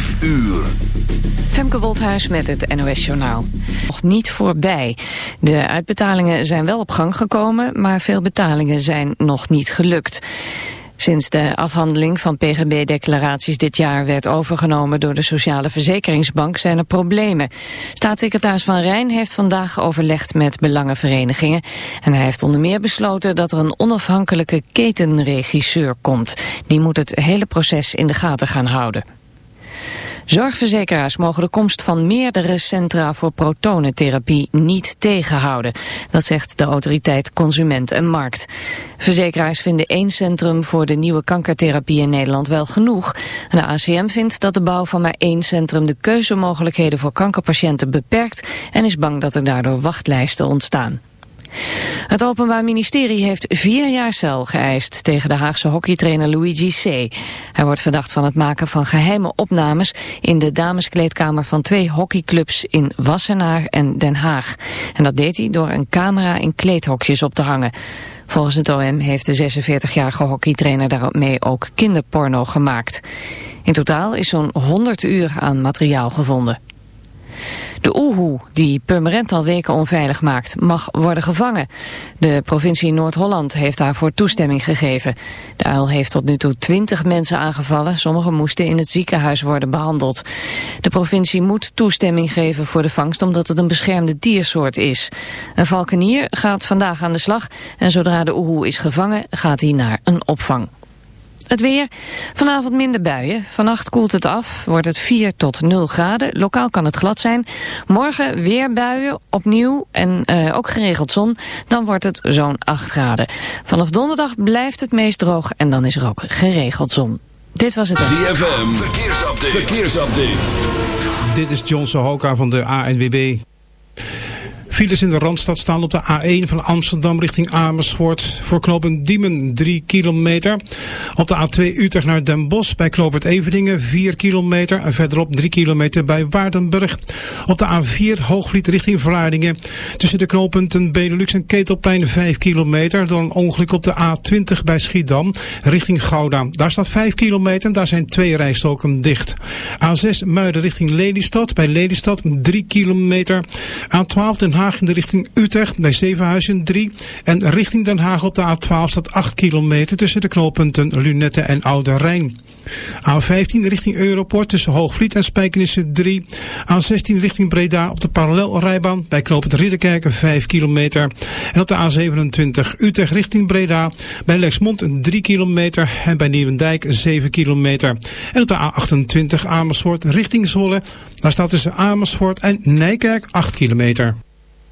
5 uur. Femke Wolthuis met het NOS Journaal. Nog niet voorbij. De uitbetalingen zijn wel op gang gekomen, maar veel betalingen zijn nog niet gelukt. Sinds de afhandeling van PGB-declaraties dit jaar werd overgenomen door de Sociale Verzekeringsbank zijn er problemen. Staatssecretaris Van Rijn heeft vandaag overlegd met belangenverenigingen en hij heeft onder meer besloten dat er een onafhankelijke ketenregisseur komt. Die moet het hele proces in de gaten gaan houden. Zorgverzekeraars mogen de komst van meerdere centra voor protonentherapie niet tegenhouden. Dat zegt de autoriteit Consument en Markt. Verzekeraars vinden één centrum voor de nieuwe kankertherapie in Nederland wel genoeg. De ACM vindt dat de bouw van maar één centrum de keuzemogelijkheden voor kankerpatiënten beperkt en is bang dat er daardoor wachtlijsten ontstaan. Het Openbaar Ministerie heeft vier jaar cel geëist tegen de Haagse hockeytrainer Luigi C. Hij wordt verdacht van het maken van geheime opnames in de dameskleedkamer van twee hockeyclubs in Wassenaar en Den Haag. En dat deed hij door een camera in kleedhokjes op te hangen. Volgens het OM heeft de 46-jarige hockeytrainer daarmee ook kinderporno gemaakt. In totaal is zo'n 100 uur aan materiaal gevonden. De oehoe, die Purmerend al weken onveilig maakt, mag worden gevangen. De provincie Noord-Holland heeft daarvoor toestemming gegeven. De uil heeft tot nu toe twintig mensen aangevallen. Sommigen moesten in het ziekenhuis worden behandeld. De provincie moet toestemming geven voor de vangst omdat het een beschermde diersoort is. Een valkenier gaat vandaag aan de slag en zodra de oehoe is gevangen gaat hij naar een opvang. Het weer. Vanavond minder buien. Vannacht koelt het af. Wordt het 4 tot 0 graden. Lokaal kan het glad zijn. Morgen weer buien. Opnieuw. En uh, ook geregeld zon. Dan wordt het zo'n 8 graden. Vanaf donderdag blijft het meest droog. En dan is er ook geregeld zon. Dit was het. ZFM. Verkeersupdate. Verkeersupdate. Dit is John Sohoka van de ANWB. Files in de Randstad staan op de A1 van Amsterdam richting Amersfoort. Voor knooppunt Diemen 3 kilometer. Op de A2 Utrecht naar Den Bosch bij knooppunt Everdingen 4 kilometer. En verderop 3 kilometer bij Waardenburg. Op de A4 Hoogvliet richting Vlaardingen. Tussen de knooppunten Benelux en Ketelplein 5 kilometer. Door een ongeluk op de A20 bij Schiedam richting Gouda. Daar staat 5 kilometer. Daar zijn twee rijstoken dicht. A6 Muiden richting Lelystad. Bij Lelystad 3 kilometer. A12 Den Haag in de richting Utrecht bij Zevenhuizen 3. En richting Den Haag op de A12 staat 8 kilometer tussen de knooppunten Lunette en Oude Rijn. A15 richting Europort tussen Hoogvliet en Spijkenissen 3. A16 richting Breda op de parallelrijbaan bij knooppunt Ridderkerken 5 kilometer. En op de A27 Utrecht richting Breda bij Lexmond 3 kilometer en bij Nieuwendijk 7 kilometer. En op de A28 Amersfoort richting Zwolle. Daar staat tussen Amersfoort en Nijkerk 8 kilometer.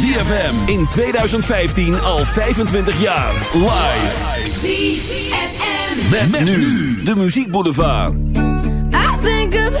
ZFM in 2015 al 25 jaar. Live. Met, nu de muziekboulevard. I think I've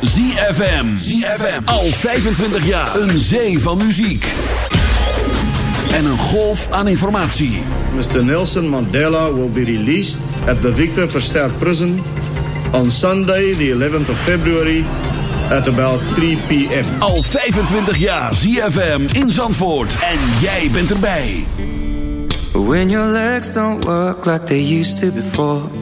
Is ZFM. ZFM. Al 25 jaar. Een zee van muziek. En een golf aan informatie. Mr. Nelson Mandela will be released at the Victor Verster Prison on Sunday, the 11th of February, at about 3 p.m. Al 25 jaar ZFM in Zandvoort. En jij bent erbij. When your legs don't work like they used to before.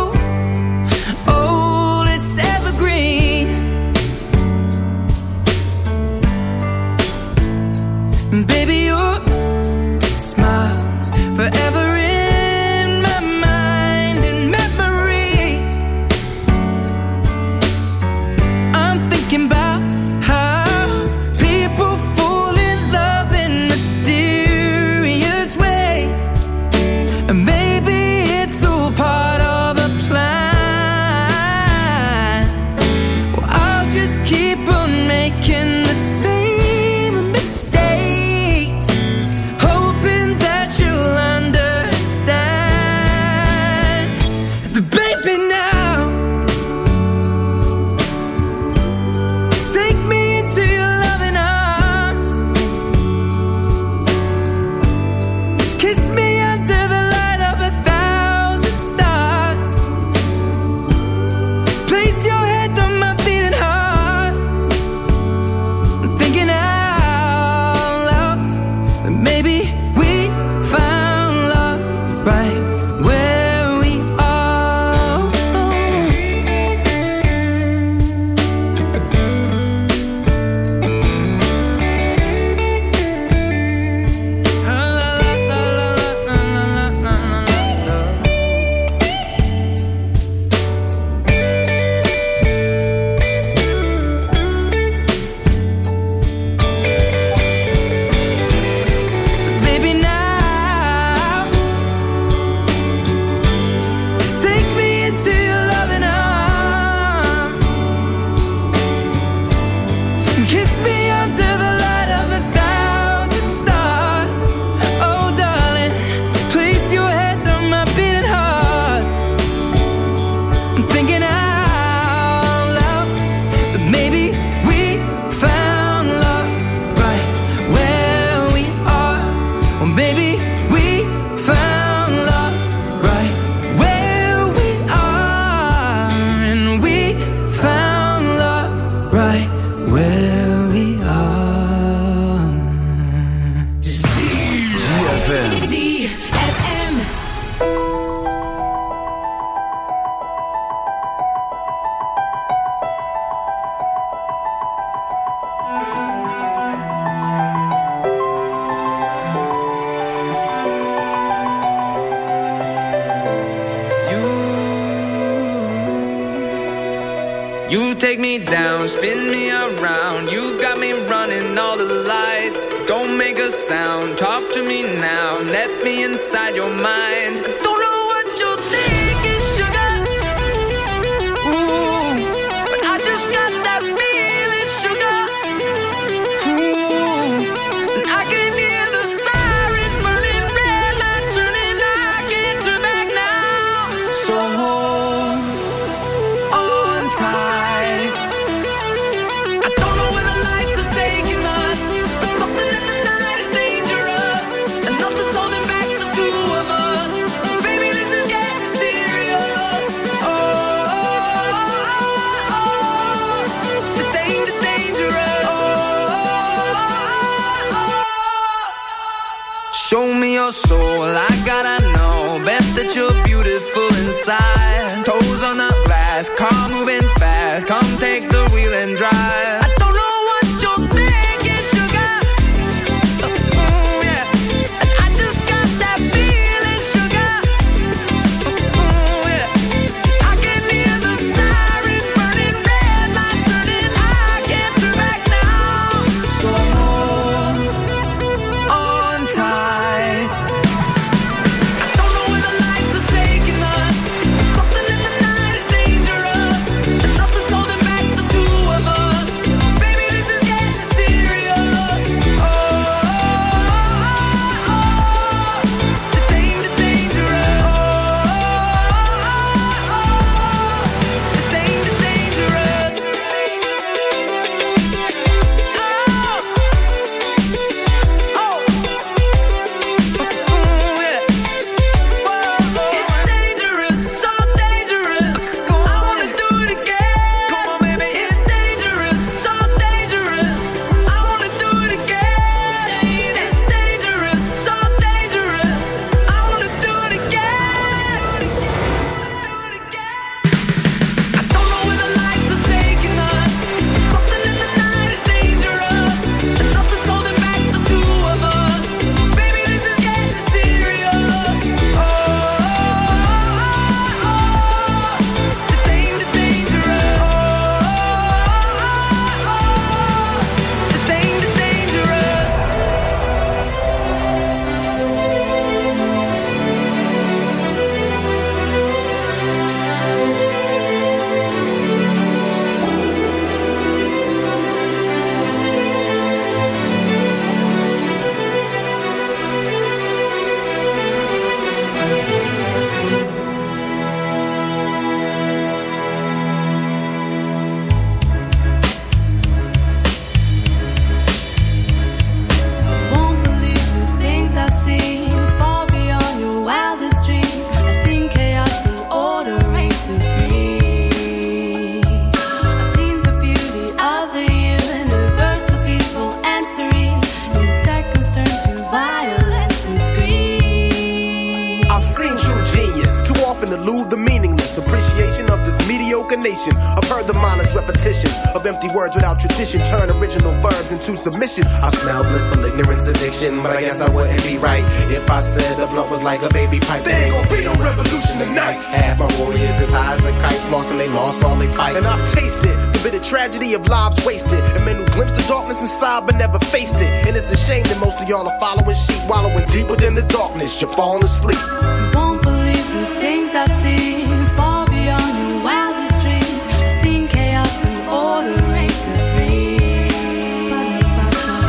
you're falling asleep. You won't believe the things I've seen, far beyond your wildest dreams. I've seen chaos and order reign supreme.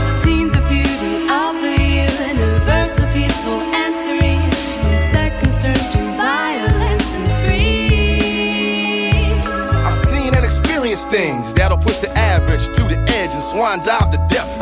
I've seen the beauty of the universe of peaceful and serene. In seconds turn to violence and screams. I've seen and experienced things that'll push the average to the edge and swan dive the depth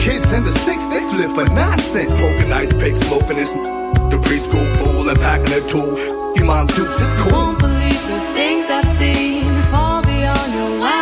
Kids in the six, they flip for nonsense. Poking ice pick, smoking this. The preschool fool and packing a tool. You mom dukes is cool. Won't believe the things I've seen Fall beyond your wildest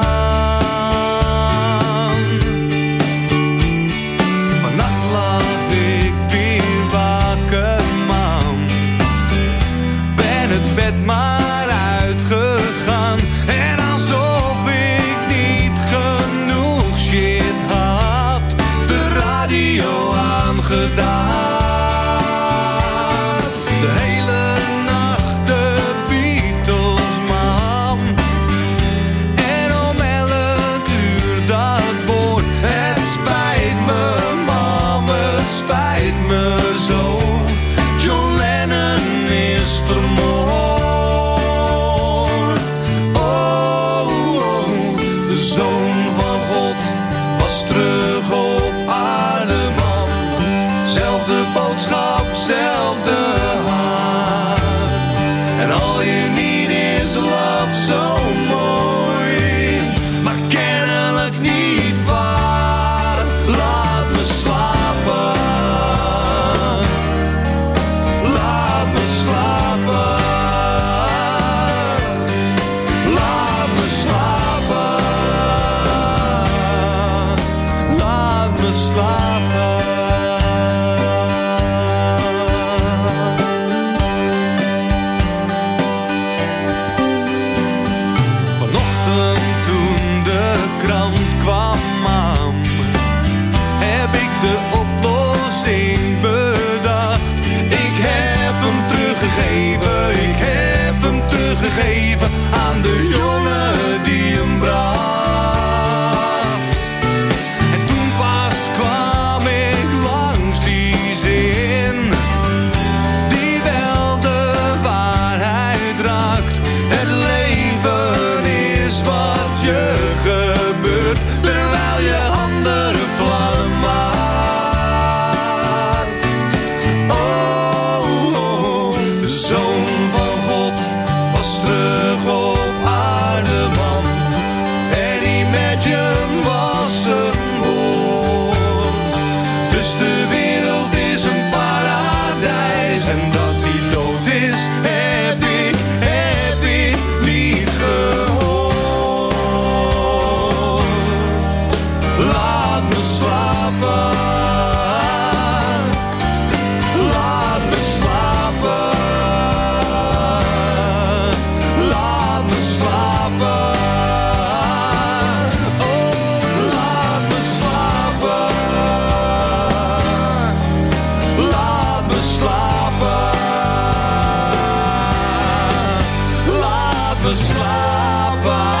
verslapen.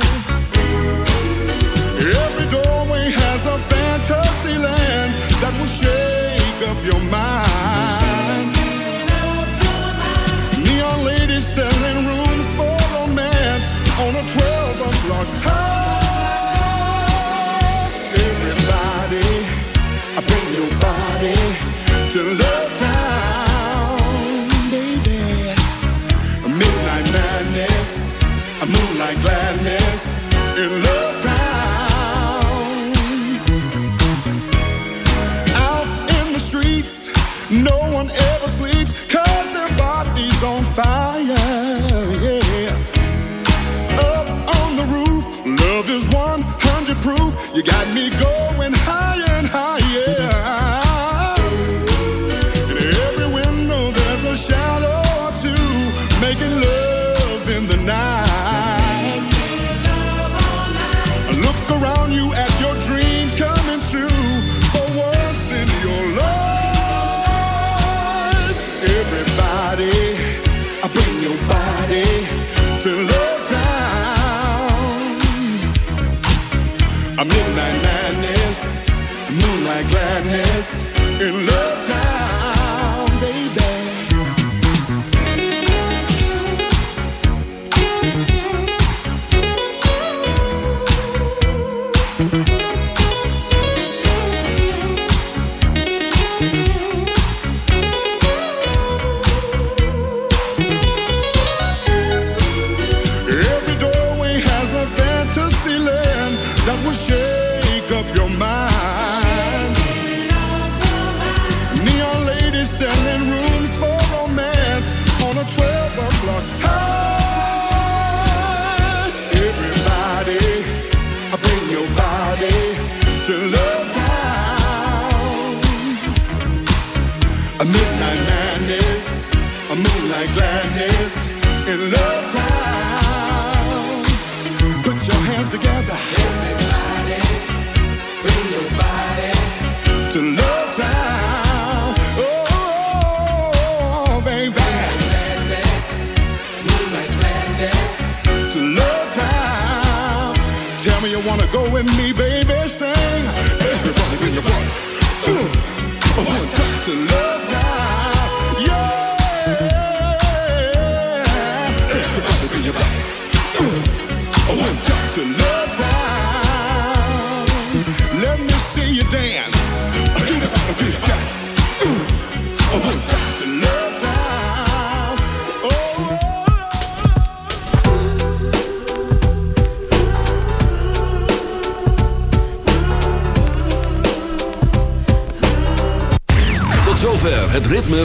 shake up your mind. Neon ladies selling rooms for romance on a 12 o'clock high. Everybody, bring your body to love town, baby. Midnight madness, moonlight gladness in love. No one ever sleeps cause their body's on fire. Yeah. Up on the roof, love is 100 proof. You got me going. happiness in love.